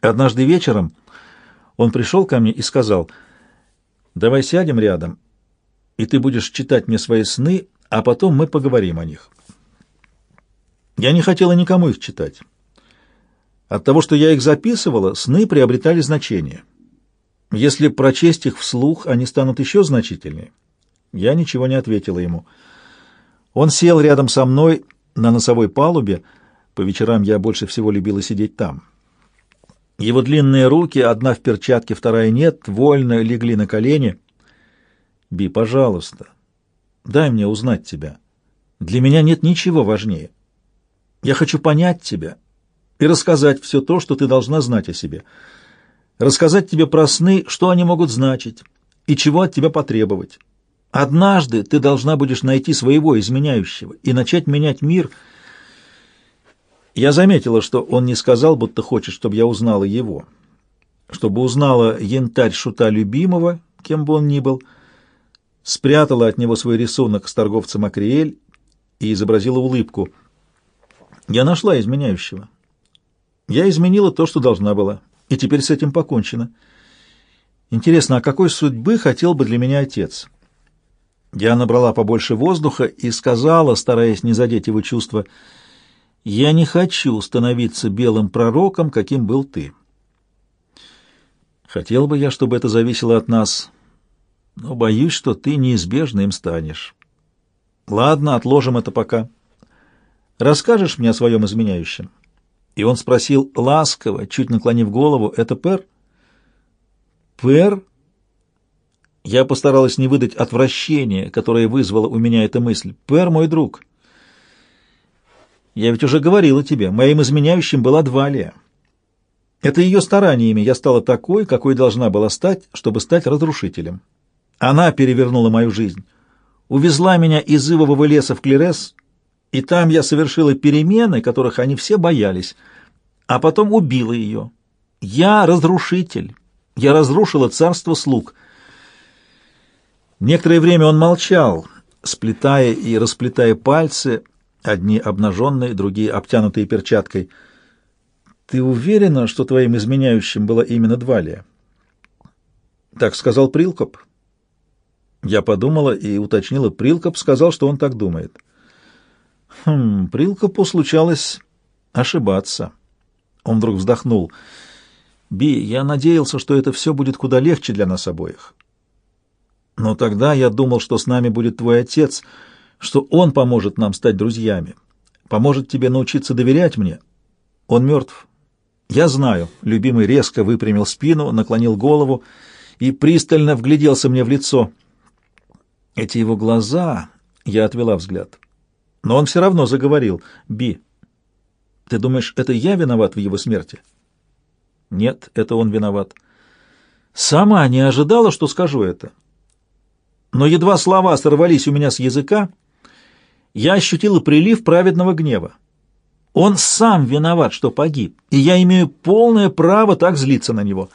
Однажды вечером он пришел ко мне и сказал, «Давай сядем рядом, и ты будешь читать мне свои сны, а потом мы поговорим о них». Я не хотела никому их читать. От того, что я их записывала, сны приобретали значение. Если прочесть их вслух, они станут еще значительнее. Я ничего не ответила ему. Он сел рядом со мной на носовой палубе. По вечерам я больше всего любила сидеть там. Его длинные руки, одна в перчатке, вторая нет, вольно легли на колени. «Би, пожалуйста, дай мне узнать тебя. Для меня нет ничего важнее. Я хочу понять тебя и рассказать все то, что ты должна знать о себе. Рассказать тебе про сны, что они могут значить и чего от тебя потребовать. Однажды ты должна будешь найти своего изменяющего и начать менять мир — я заметила, что он не сказал, будто хочет, чтобы я узнала его. Чтобы узнала янтарь шута любимого, кем бы он ни был, спрятала от него свой рисунок с торговцем Акриэль и изобразила улыбку. Я нашла изменяющего. Я изменила то, что должна была, и теперь с этим покончено. Интересно, а какой судьбы хотел бы для меня отец? Я набрала побольше воздуха и сказала, стараясь не задеть его чувства, — я не хочу становиться белым пророком, каким был ты. Хотел бы я, чтобы это зависело от нас, но боюсь, что ты неизбежно им станешь. Ладно, отложим это пока. Расскажешь мне о своем изменяющем?» И он спросил ласково, чуть наклонив голову, «Это Пер?» «Пер?» Я постаралась не выдать отвращение, которое вызвало у меня эта мысль. «Пер, мой друг». Я ведь уже говорила тебе, моим изменяющим была Двалия. Это ее стараниями я стала такой, какой должна была стать, чтобы стать разрушителем. Она перевернула мою жизнь, увезла меня из Ивового леса в Клерес, и там я совершила перемены, которых они все боялись, а потом убила ее. Я разрушитель. Я разрушила царство слуг. Некоторое время он молчал, сплетая и расплетая пальцы, одни обнаженные, другие обтянутые перчаткой. «Ты уверена, что твоим изменяющим была именно Двалия?» «Так сказал Прилкоп». Я подумала и уточнила. Прилкоп сказал, что он так думает. «Хм, Прилкопу случалось ошибаться». Он вдруг вздохнул. «Би, я надеялся, что это все будет куда легче для нас обоих. Но тогда я думал, что с нами будет твой отец» что он поможет нам стать друзьями, поможет тебе научиться доверять мне. Он мертв. Я знаю. Любимый резко выпрямил спину, наклонил голову и пристально вгляделся мне в лицо. Эти его глаза... Я отвела взгляд. Но он все равно заговорил. «Би, ты думаешь, это я виноват в его смерти?» «Нет, это он виноват». «Сама не ожидала, что скажу это». Но едва слова сорвались у меня с языка, я ощутила прилив праведного гнева. Он сам виноват, что погиб, и я имею полное право так злиться на него.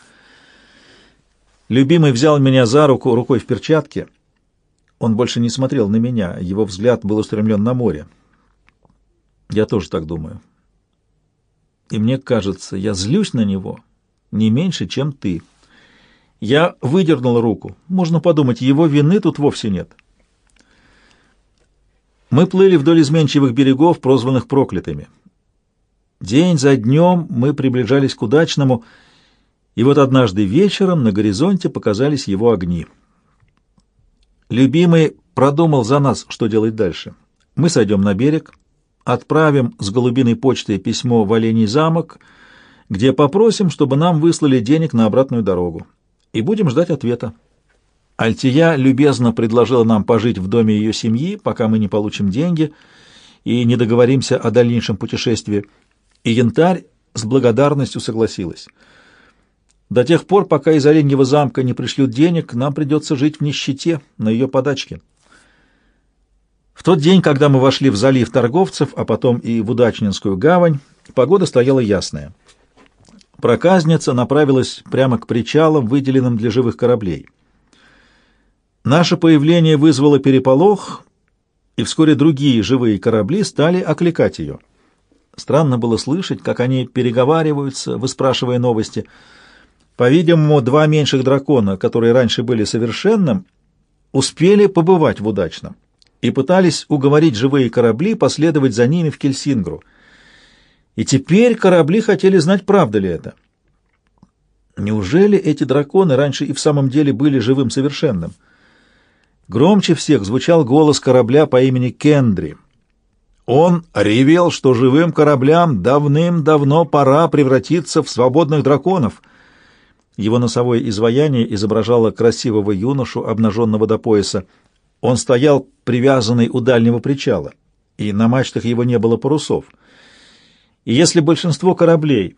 Любимый взял меня за руку рукой в перчатке. Он больше не смотрел на меня, его взгляд был устремлен на море. Я тоже так думаю. И мне кажется, я злюсь на него не меньше, чем ты. Я выдернул руку. Можно подумать, его вины тут вовсе нет. Мы плыли вдоль изменчивых берегов, прозванных проклятыми. День за днем мы приближались к удачному, и вот однажды вечером на горизонте показались его огни. Любимый продумал за нас, что делать дальше. Мы сойдем на берег, отправим с голубиной почтой письмо в Оленей замок, где попросим, чтобы нам выслали денег на обратную дорогу, и будем ждать ответа. Альтия любезно предложила нам пожить в доме ее семьи, пока мы не получим деньги и не договоримся о дальнейшем путешествии, и Янтарь с благодарностью согласилась. До тех пор, пока из Оленьего замка не пришлют денег, нам придется жить в нищете на ее подачке. В тот день, когда мы вошли в залив торговцев, а потом и в Удачнинскую гавань, погода стояла ясная. Проказница направилась прямо к причалам, выделенным для живых кораблей. Наше появление вызвало переполох, и вскоре другие живые корабли стали окликать ее. Странно было слышать, как они переговариваются, выспрашивая новости. По-видимому, два меньших дракона, которые раньше были совершенным, успели побывать в удачном и пытались уговорить живые корабли последовать за ними в Кельсингру. И теперь корабли хотели знать, правда ли это. Неужели эти драконы раньше и в самом деле были живым совершенным? Громче всех звучал голос корабля по имени Кендри — он ревел, что живым кораблям давным-давно пора превратиться в свободных драконов. Его носовое изваяние изображало красивого юношу, обнаженного до пояса. Он стоял привязанный у дальнего причала, и на мачтах его не было парусов. И если большинство кораблей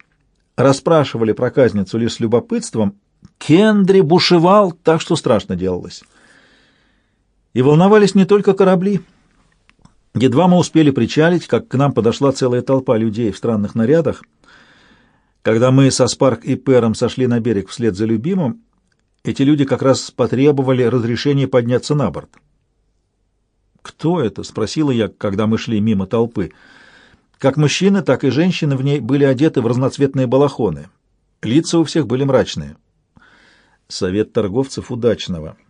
расспрашивали проказницу лишь с любопытством, Кендри бушевал так, что страшно делалось. И волновались не только корабли — Едва мы успели причалить, как к нам подошла целая толпа людей в странных нарядах. Когда мы со Спарк и Пером сошли на берег вслед за любимым, эти люди как раз потребовали разрешения подняться на борт. «Кто это?» — спросила я, когда мы шли мимо толпы. Как мужчины, так и женщины в ней были одеты в разноцветные балахоны. Лица у всех были мрачные. «Совет торговцев удачного», —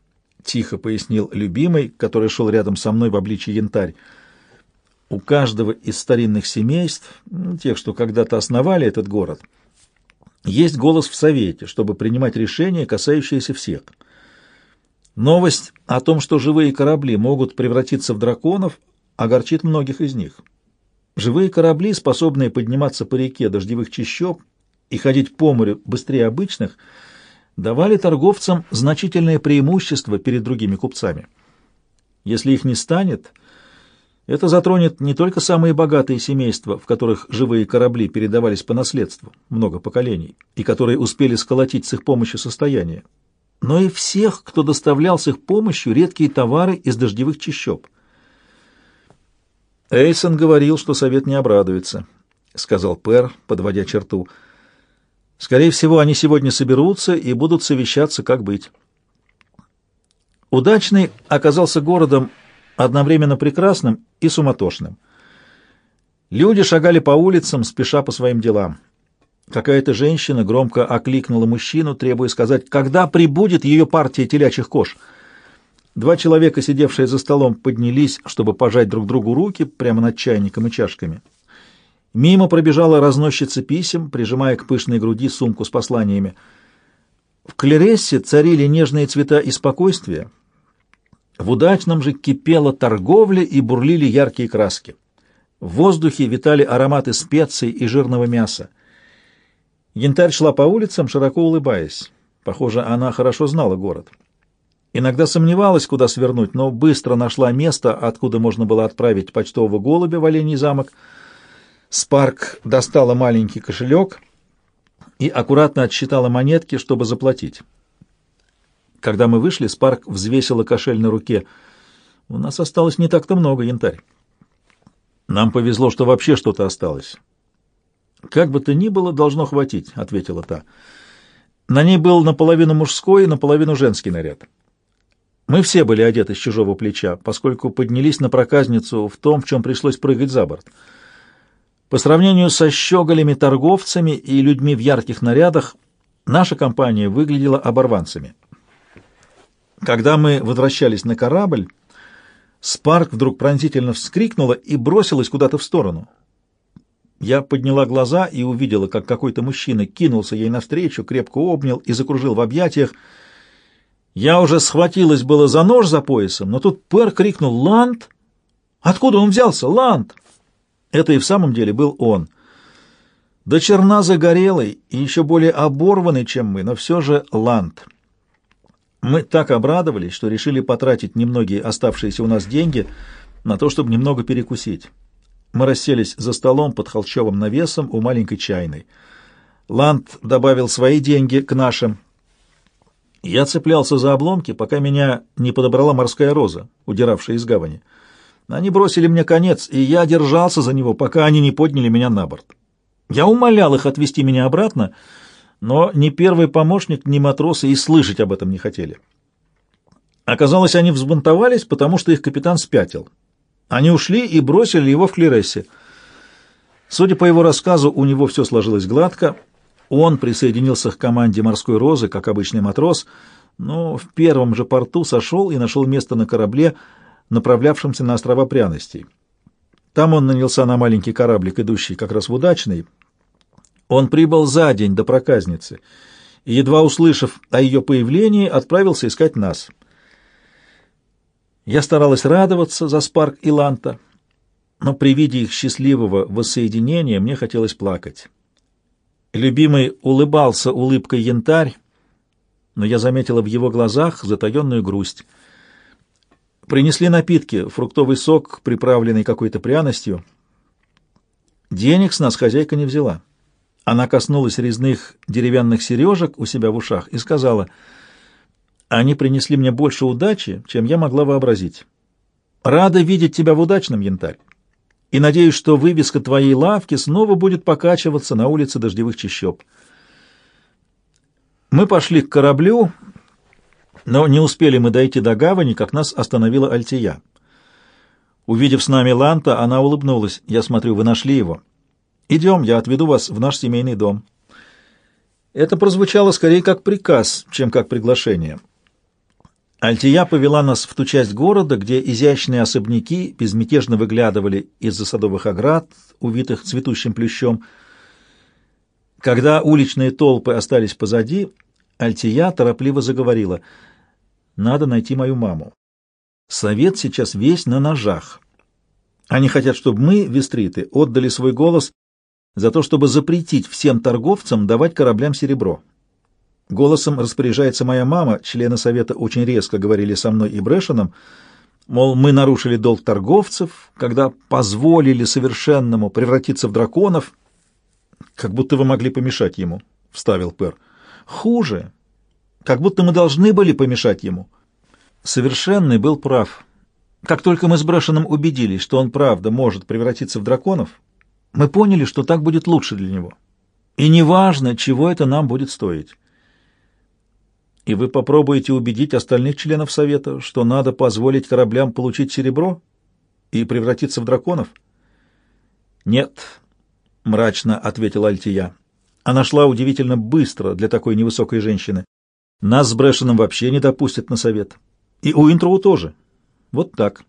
тихо пояснил любимый, который шел рядом со мной в обличье янтарь. У каждого из старинных семейств, ну, тех, что когда-то основали этот город, есть голос в Совете, чтобы принимать решения, касающиеся всех. Новость о том, что живые корабли могут превратиться в драконов, огорчит многих из них. Живые корабли, способные подниматься по реке дождевых чащоб и ходить по морю быстрее обычных, давали торговцам значительное преимущество перед другими купцами. Если их не станет – это затронет не только самые богатые семейства, в которых живые корабли передавались по наследству, много поколений, и которые успели сколотить с их помощью состояние, но и всех, кто доставлял с их помощью редкие товары из дождевых чащоб. Эйсон говорил, что совет не обрадуется, — сказал Пер, подводя черту. Скорее всего, они сегодня соберутся и будут совещаться, как быть. Удачный оказался городом одновременно прекрасным и суматошным. Люди шагали по улицам, спеша по своим делам. Какая-то женщина громко окликнула мужчину, требуя сказать, когда прибудет ее партия телячьих кож. Два человека, сидевшие за столом, поднялись, чтобы пожать друг другу руки прямо над чайником и чашками. Мимо пробежала разносчица писем, прижимая к пышной груди сумку с посланиями. В Клерессе царили нежные цвета и спокойствие, в удачном же кипела торговля и бурлили яркие краски. В воздухе витали ароматы специй и жирного мяса. Янтарь шла по улицам, широко улыбаясь. Похоже, она хорошо знала город. Иногда сомневалась, куда свернуть, но быстро нашла место, откуда можно было отправить почтового голубя в Олений замок. Спарк достала маленький кошелек и аккуратно отсчитала монетки, чтобы заплатить. Когда мы вышли, Спарк взвесила кошель на руке. У нас осталось не так-то много, янтарь. Нам повезло, что вообще что-то осталось. Как бы то ни было, должно хватить, ответила та. На ней был наполовину мужской и наполовину женский наряд. Мы все были одеты с чужого плеча, поскольку поднялись на проказницу в том, в чем пришлось прыгать за борт. По сравнению со щеголями торговцами и людьми в ярких нарядах, наша компания выглядела оборванцами. Когда мы возвращались на корабль, Спарк вдруг пронзительно вскрикнула и бросилась куда-то в сторону. Я подняла глаза и увидела, как какой-то мужчина кинулся ей навстречу, крепко обнял и закружил в объятиях. Я уже схватилась было за нож за поясом, но тут Пер крикнул «Ланд!» Откуда он взялся? Ланд! Это и в самом деле был он. До черна загорелый и еще более оборванный, чем мы, но все же Ланд. Мы так обрадовались, что решили потратить немногие оставшиеся у нас деньги на то, чтобы немного перекусить. Мы расселись за столом под холщовым навесом у маленькой чайной. Ланд добавил свои деньги к нашим. Я цеплялся за обломки, пока меня не подобрала морская роза, удиравшая из гавани. Они бросили мне конец, и я держался за него, пока они не подняли меня на борт. Я умолял их отвезти меня обратно, — но ни первый помощник, ни матросы и слышать об этом не хотели. Оказалось, они взбунтовались, потому что их капитан спятил. Они ушли и бросили его в Клерессе. Судя по его рассказу, у него все сложилось гладко. Он присоединился к команде «Морской розы», как обычный матрос, но в первом же порту сошел и нашел место на корабле, направлявшемся на острова пряностей. Там он нанялся на маленький кораблик, идущий как раз в удачный. Он прибыл за день до проказницы и, едва услышав о ее появлении, отправился искать нас. Я старалась радоваться за Спарк и Ланта, но при виде их счастливого воссоединения мне хотелось плакать. Любимый улыбался улыбкой янтарь, но я заметила в его глазах затаенную грусть. Принесли напитки, фруктовый сок, приправленный какой-то пряностью. Денег с нас хозяйка не взяла. Она коснулась резных деревянных сережек у себя в ушах и сказала, «Они принесли мне больше удачи, чем я могла вообразить. Рада видеть тебя в удачном, янтарь и надеюсь, что вывеска твоей лавки снова будет покачиваться на улице дождевых чащоб. Мы пошли к кораблю, но не успели мы дойти до гавани, как нас остановила Альтия. Увидев с нами Ланта, она улыбнулась. «Я смотрю, вы нашли его. Идем, я отведу вас в наш семейный дом». Это прозвучало скорее как приказ, чем как приглашение. Альтия повела нас в ту часть города, где изящные особняки безмятежно выглядывали из-за садовых оград, увитых цветущим плющом. Когда уличные толпы остались позади, Альтия торопливо заговорила. «Надо найти мою маму. Совет сейчас весь на ножах. Они хотят, чтобы мы, вестриты, отдали свой голос за то, чтобы запретить всем торговцам давать кораблям серебро». Голосом распоряжается моя мама, члены совета очень резко говорили со мной и Брэшеном, мол, мы нарушили долг торговцев, когда позволили совершенному превратиться в драконов, как будто вы могли помешать ему, — вставил Пер. Хуже, как будто мы должны были помешать ему. Совершенный был прав. Как только мы с Брэшеном убедились, что он правда может превратиться в драконов, мы поняли, что так будет лучше для него. И неважно, чего это нам будет стоить и вы попробуете убедить остальных членов Совета, что надо позволить кораблям получить серебро и превратиться в драконов? Нет, мрачно ответила Альтия. Она шла удивительно быстро для такой невысокой женщины. Нас с Брэшеном вообще не допустят на совет. И у Интроу тоже. Вот так.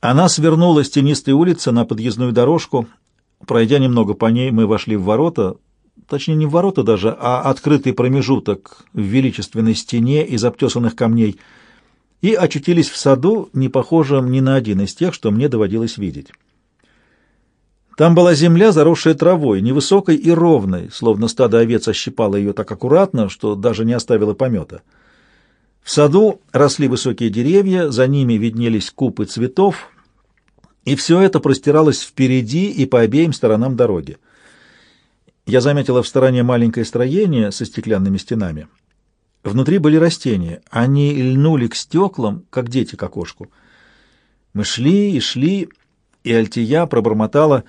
Она свернула с тенистой улицы на подъездную дорожку. Пройдя немного по ней, мы вошли в ворота, точнее не в ворота даже, а открытый промежуток в величественной стене из обтесанных камней, и очутились в саду, не похожем ни на один из тех, что мне доводилось видеть. Там была земля, заросшая травой, невысокой и ровной, словно стадо овец ощипало ее так аккуратно, что даже не оставило помета. В саду росли высокие деревья, за ними виднелись купы цветов, и все это простиралось впереди и по обеим сторонам дороги. Я заметила в стороне маленькое строение со стеклянными стенами. Внутри были растения. Они льнули к стеклам, как дети к окошку. Мы шли и шли, и Альтия пробормотала.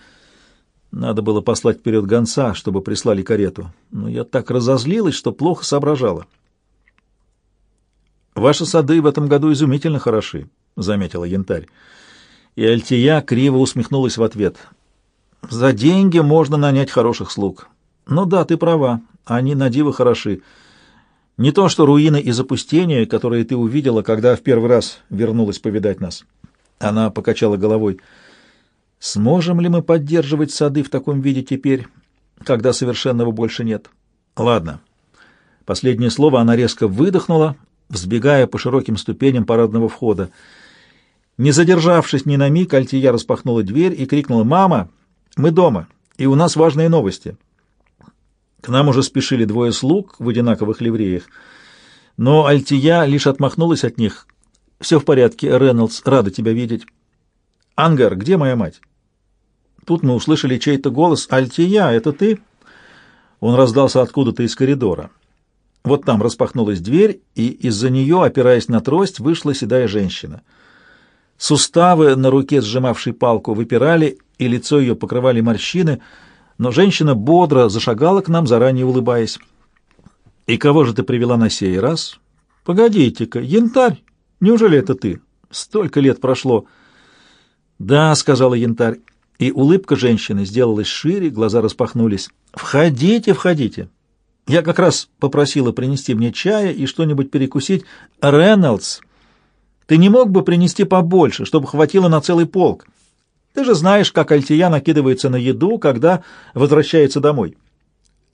Надо было послать вперед гонца, чтобы прислали карету. Но я так разозлилась, что плохо соображала. «Ваши сады в этом году изумительно хороши», — заметила янтарь. И Альтия криво усмехнулась в ответ — за деньги можно нанять хороших слуг. Ну да, ты права, они на диво хороши. Не то что руины и запустения, которые ты увидела, когда в первый раз вернулась повидать нас. Она покачала головой. Сможем ли мы поддерживать сады в таком виде теперь, когда совершенного больше нет? Ладно. Последнее слово она резко выдохнула, взбегая по широким ступеням парадного входа. Не задержавшись ни на миг, Альтия распахнула дверь и крикнула «Мама!» Мы дома, и у нас важные новости. К нам уже спешили двое слуг в одинаковых ливреях, но Альтия лишь отмахнулась от них. «Все в порядке, Рейнольдс, рада тебя видеть». «Ангар, где моя мать?» Тут мы услышали чей-то голос. «Альтия, это ты?» Он раздался откуда-то из коридора. Вот там распахнулась дверь, и из-за нее, опираясь на трость, вышла седая женщина. Суставы на руке, сжимавшей палку, выпирали, и лицо ее покрывали морщины, но женщина бодро зашагала к нам, заранее улыбаясь. «И кого же ты привела на сей раз?» «Погодите-ка, янтарь! Неужели это ты? Столько лет прошло!» «Да», — сказала янтарь, И улыбка женщины сделалась шире, глаза распахнулись. «Входите, входите!» Я как раз попросила принести мне чая и что-нибудь перекусить. «Рейнольдс, ты не мог бы принести побольше, чтобы хватило на целый полк? Ты же знаешь, как Альтия накидывается на еду, когда возвращается домой».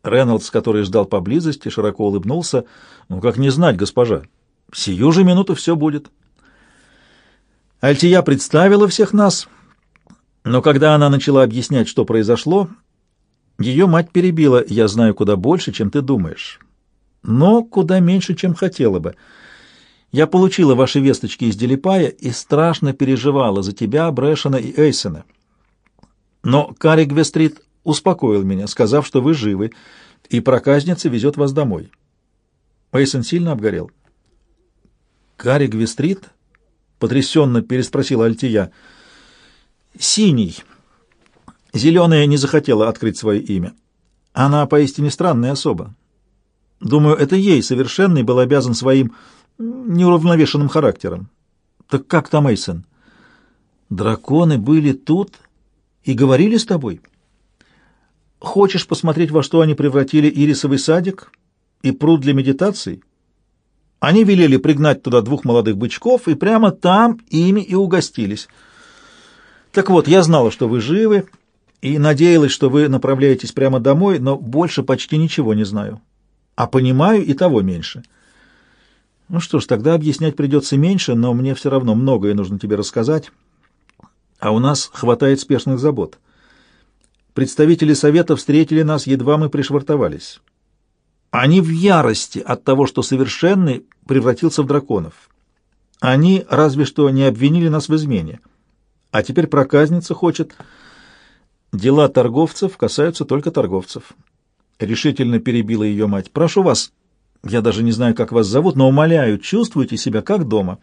Рейнольдс, который ждал поблизости, широко улыбнулся. «Ну, как не знать, госпожа? Сию же минуту все будет». Альтия представила всех нас, но когда она начала объяснять, что произошло, ее мать перебила «Я знаю куда больше, чем ты думаешь, но куда меньше, чем хотела бы». Я получила ваши весточки из Делипая и страшно переживала за тебя, Брэшена и Эйсона. Но Карри Гвестрит успокоил меня, сказав, что вы живы, и проказница везет вас домой. Эйсон сильно обгорел. Карри Гвестрит — потрясенно переспросила Альтия. «Синий». Зеленая не захотела открыть свое имя. Она поистине странная особа. Думаю, это ей совершенный был обязан своим неуравновешенным характером. Так как там Эйсон? Драконы были тут и говорили с тобой? Хочешь посмотреть, во что они превратили ирисовый садик и пруд для медитаций? Они велели пригнать туда двух молодых бычков, и прямо там ими и угостились. Так вот, я знала, что вы живы, и надеялась, что вы направляетесь прямо домой, но больше почти ничего не знаю. А понимаю и того меньше. Ну что ж, тогда объяснять придется меньше, но мне все равно многое нужно тебе рассказать. А у нас хватает спешных забот. Представители совета встретили нас, едва мы пришвартовались. Они в ярости от того, что совершенный превратился в драконов. Они разве что не обвинили нас в измене. А теперь проказница хочет... Дела торговцев касаются только торговцев. Решительно перебила ее мать. Прошу вас, я даже не знаю, как вас зовут, но умоляю, чувствуйте себя как дома.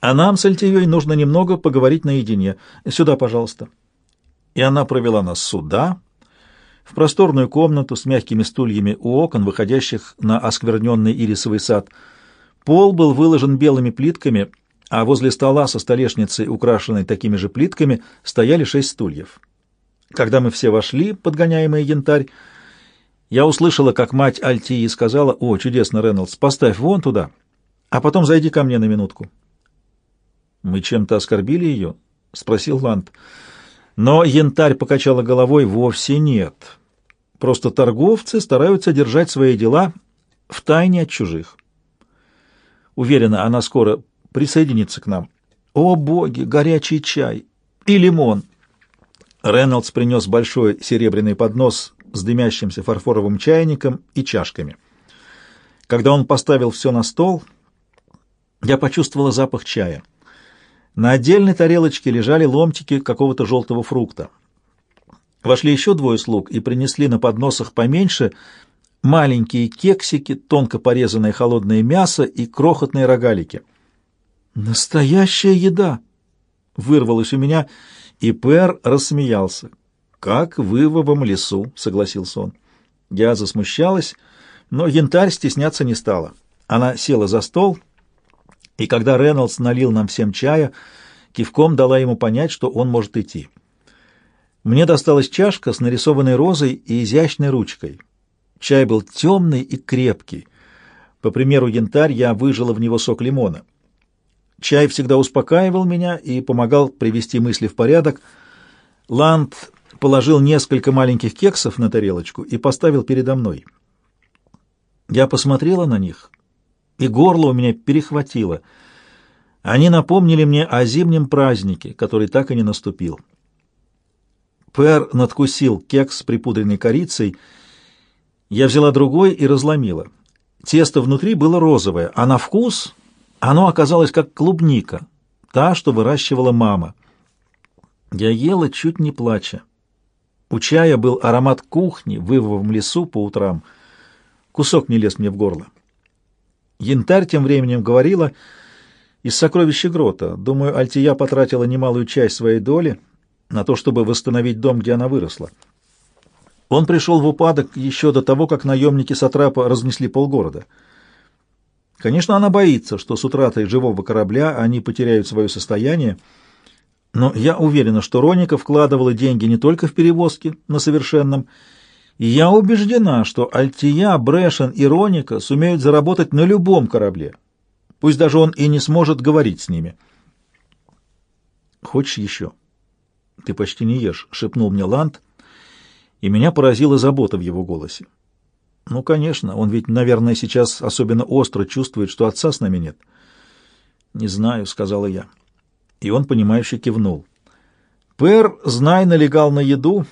А нам с Альтией нужно немного поговорить наедине. Сюда, пожалуйста. И она провела нас сюда, в просторную комнату с мягкими стульями у окон, выходящих на оскверненный ирисовый сад. Пол был выложен белыми плитками, а возле стола со столешницей, украшенной такими же плитками, стояли шесть стульев. Когда мы все вошли, подгоняемые янтарь, я услышала, как мать Альтии сказала, «О, чудесно, Рейнольдс, поставь вон туда, а потом зайди ко мне на минутку». «Мы чем-то оскорбили ее?» — спросил Ланд. Но янтарь покачала головой, «Вовсе нет. Просто торговцы стараются держать свои дела в тайне от чужих. Уверена, она скоро присоединится к нам. О, боги, горячий чай и лимон. Рейнольдс принес большой серебряный поднос с дымящимся фарфоровым чайником и чашками. Когда он поставил все на стол, я почувствовала запах чая. На отдельной тарелочке лежали ломтики какого-то желтого фрукта. Вошли еще двое слуг и принесли на подносах поменьше маленькие кексики, тонко порезанное холодное мясо и крохотные рогалики. «Настоящая еда!» — вырвалось у меня, и Пэр рассмеялся. «Как в ивовом лесу», — согласился он. Я засмущалась, но янтарь стесняться не стала. Она села за стол, и когда Рейнольдс налил нам всем чая, кивком дала ему понять, что он может идти. Мне досталась чашка с нарисованной розой и изящной ручкой. Чай был темный и крепкий. По примеру янтарь я выжила в него сок лимона. Чай всегда успокаивал меня и помогал привести мысли в порядок. Ланд положил несколько маленьких кексов на тарелочку и поставил передо мной. Я посмотрела на них, и горло у меня перехватило. Они напомнили мне о зимнем празднике, который так и не наступил. Пэр надкусил кекс с припудренной корицей. Я взяла другой и разломила. Тесто внутри было розовое, а на вкус оно оказалось как клубника, та, что выращивала мама. Я ела, чуть не плача. У чая был аромат кухни в ивовом лесу по утрам. Кусок не лез мне в горло. Янтарь тем временем говорила из сокровища грота. Думаю, Альтия потратила немалую часть своей доли — на то, чтобы восстановить дом, где она выросла. Он пришел в упадок еще до того, как наемники Сатрапа разнесли полгорода. Конечно, она боится, что с утратой живого корабля они потеряют свое состояние, Но я уверена, что Роника вкладывала деньги не только в перевозки на совершенном, и я убеждена, что Альтия, Брэшен и Роника сумеют заработать на любом корабле, пусть даже он и не сможет говорить с ними. «Хочешь еще?» «Ты почти не ешь», — шепнул мне Ланд, и меня поразила забота в его голосе. «Ну, конечно, он ведь, наверное, сейчас особенно остро чувствует, что отца с нами нет». «Не знаю», — сказала я. И он, понимающе кивнул. Пэр, знай, налегал на еду.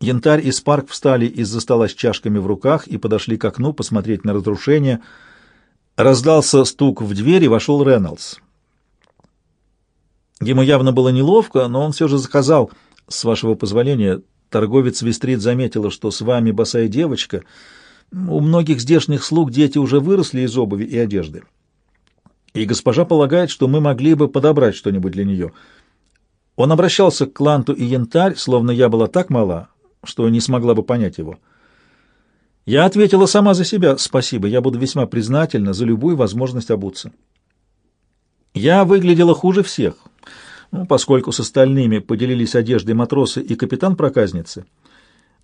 Янтарь и Спарк встали из-за стола с чашками в руках и подошли к окну посмотреть на разрушение. Раздался стук в дверь, и вошел Рейнольдс. Ему явно было неловко, но он все же заказал, с вашего позволения, торговец Вестрит заметила, что с вами босая девочка. У многих здешних слуг дети уже выросли из обуви и одежды и госпожа полагает, что мы могли бы подобрать что-нибудь для нее. Он обращался к Кланту и Янтарь, словно я была так мала, что не смогла бы понять его. Я ответила сама за себя «Спасибо, я буду весьма признательна за любую возможность обуться». Я выглядела хуже всех, ну, поскольку с остальными поделились одеждой матросы и капитан-проказницы,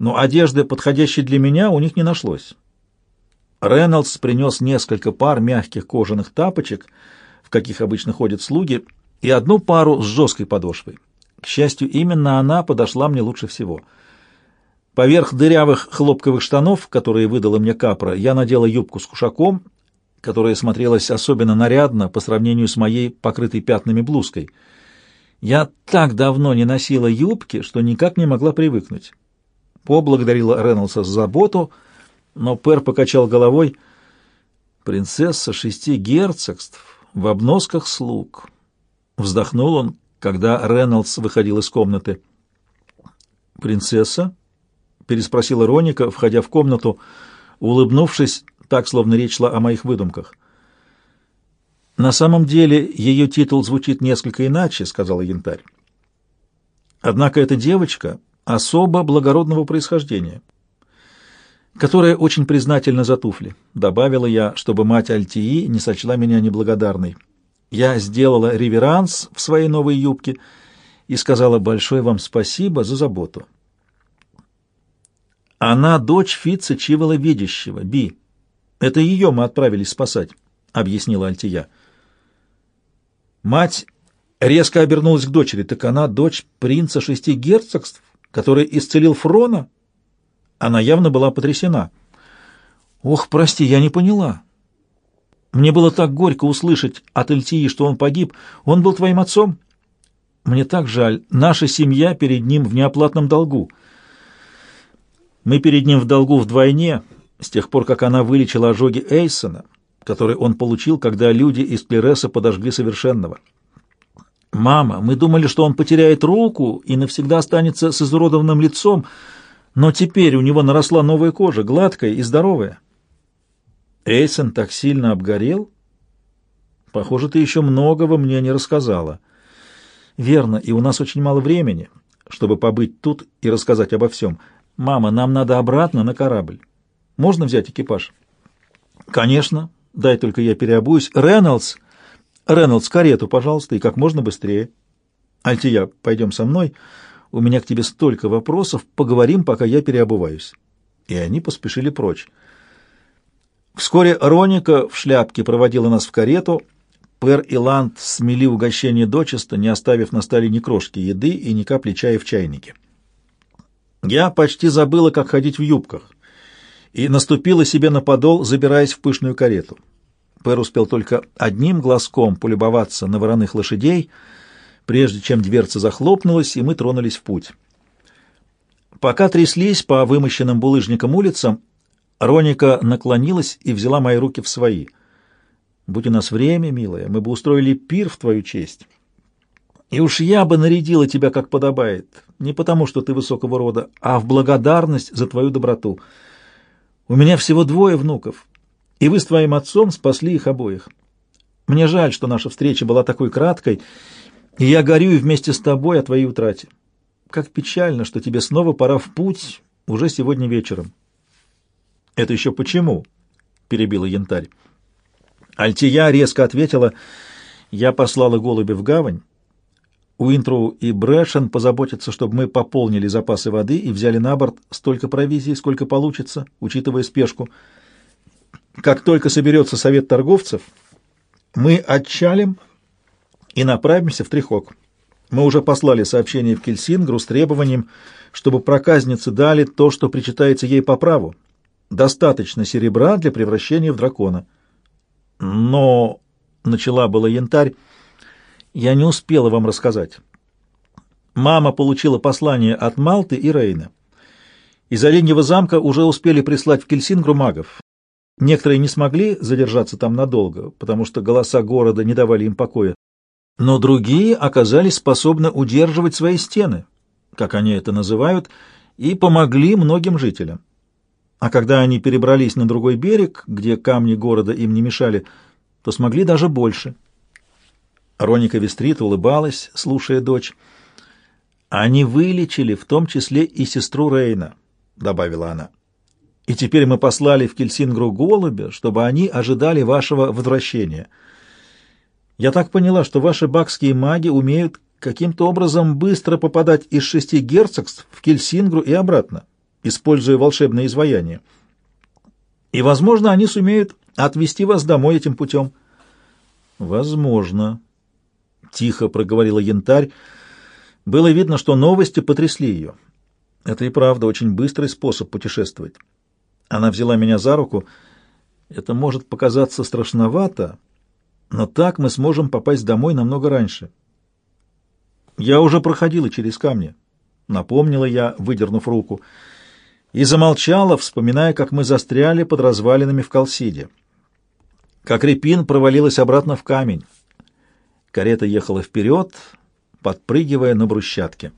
но одежды, подходящей для меня, у них не нашлось. Рейнольдс принес несколько пар мягких кожаных тапочек, в каких обычно ходят слуги, и одну пару с жесткой подошвой. К счастью, именно она подошла мне лучше всего. Поверх дырявых хлопковых штанов, которые выдала мне капра, я надела юбку с кушаком, которая смотрелась особенно нарядно по сравнению с моей покрытой пятнами блузкой. Я так давно не носила юбки, что никак не могла привыкнуть. Поблагодарила Рейнольдса за заботу — но Пер покачал головой. «Принцесса шести герцогств в обносках слуг». Вздохнул он, когда Рейнольдс выходил из комнаты. «Принцесса?» — переспросила Роника, входя в комнату, улыбнувшись, так, словно речь шла о моих выдумках. «На самом деле ее титул звучит несколько иначе», — сказала Янтарь. «Однако эта девочка особо благородного происхождения» которая очень признательна за туфли. Добавила я, чтобы мать Альтии не сочла меня неблагодарной. Я сделала реверанс в своей новой юбке и сказала большое вам спасибо за заботу. Она дочь Фитца Чивола Видящего, Би. Это ее мы отправились спасать, — объяснила Альтия. Мать резко обернулась к дочери. Так она дочь принца шести герцогств, который исцелил Фрона? — она явно была потрясена. «Ох, прости, я не поняла. Мне было так горько услышать от Эльтии, что он погиб. Он был твоим отцом? Мне так жаль. Наша семья перед ним в неоплатном долгу. Мы перед ним в долгу вдвойне, с тех пор, как она вылечила ожоги Эйсона, который он получил, когда люди из Клереса подожгли совершенного. «Мама, мы думали, что он потеряет руку и навсегда останется с изуродованным лицом», но теперь у него наросла новая кожа, гладкая и здоровая. Эйсон так сильно обгорел? Похоже, ты еще многого мне не рассказала. Верно, и у нас очень мало времени, чтобы побыть тут и рассказать обо всем. Мама, нам надо обратно на корабль. Можно взять экипаж? Конечно. Дай только я переобуюсь. Рейнольдс! Рейнольдс, карету, пожалуйста, и как можно быстрее. Альтия, пойдем со мной. У меня к тебе столько вопросов, поговорим, пока я переобуваюсь». И они поспешили прочь. Вскоре Роника в шляпке проводила нас в карету. Пер и Ланд смели угощение дочисто, не оставив на столе ни крошки еды и ни капли чая в чайнике. Я почти забыла, как ходить в юбках, и наступила себе на подол, забираясь в пышную карету. Пер успел только одним глазком полюбоваться на вороных лошадей — прежде чем дверца захлопнулась, и мы тронулись в путь. Пока тряслись по вымощенным булыжникам улицам, Роника наклонилась и взяла мои руки в свои. «Будь у нас время, милая, мы бы устроили пир в твою честь. И уж я бы нарядила тебя, как подобает, не потому, что ты высокого рода, а в благодарность за твою доброту. У меня всего двое внуков, и вы с твоим отцом спасли их обоих. Мне жаль, что наша встреча была такой краткой, и я горюю вместе с тобой о твоей утрате. Как печально, что тебе снова пора в путь уже сегодня вечером. — Это еще почему? — перебила янтарь. Альтия резко ответила, — я послала голубя в гавань. Уинтроу и Брэшен позаботятся, чтобы мы пополнили запасы воды и взяли на борт столько провизии, сколько получится, учитывая спешку. Как только соберется совет торговцев, мы отчалим и направимся в Трихок. Мы уже послали сообщение в Кельсингру с требованием, чтобы проказницы дали то, что причитается ей по праву. Достаточно серебра для превращения в дракона. Но, — начала была янтарь, — я не успела вам рассказать. Мама получила послание от Малты и Рейна. Из Оленьего замка уже успели прислать в Кельсингру магов. Некоторые не смогли задержаться там надолго, потому что голоса города не давали им покоя но другие оказались способны удерживать свои стены, как они это называют, и помогли многим жителям. А когда они перебрались на другой берег, где камни города им не мешали, то смогли даже больше. Роника Вестрит улыбалась, слушая дочь. «Они вылечили в том числе и сестру Рейна», — добавила она. «И теперь мы послали в Кельсингру голубя, чтобы они ожидали вашего возвращения». Я так поняла, что ваши бакские маги умеют каким-то образом быстро попадать из шести герцогств в Кельсингру и обратно, используя волшебное изваяние. И, возможно, они сумеют отвезти вас домой этим путем. Возможно, — тихо проговорила янтарь. Было видно, что новости потрясли ее. Это и правда очень быстрый способ путешествовать. Она взяла меня за руку. Это может показаться страшновато, — но так мы сможем попасть домой намного раньше. Я уже проходила через камни, напомнила я, выдернув руку, и замолчала, вспоминая, как мы застряли под развалинами в Колсиде. Как репин провалилась обратно в камень. Карета ехала вперед, подпрыгивая на брусчатке.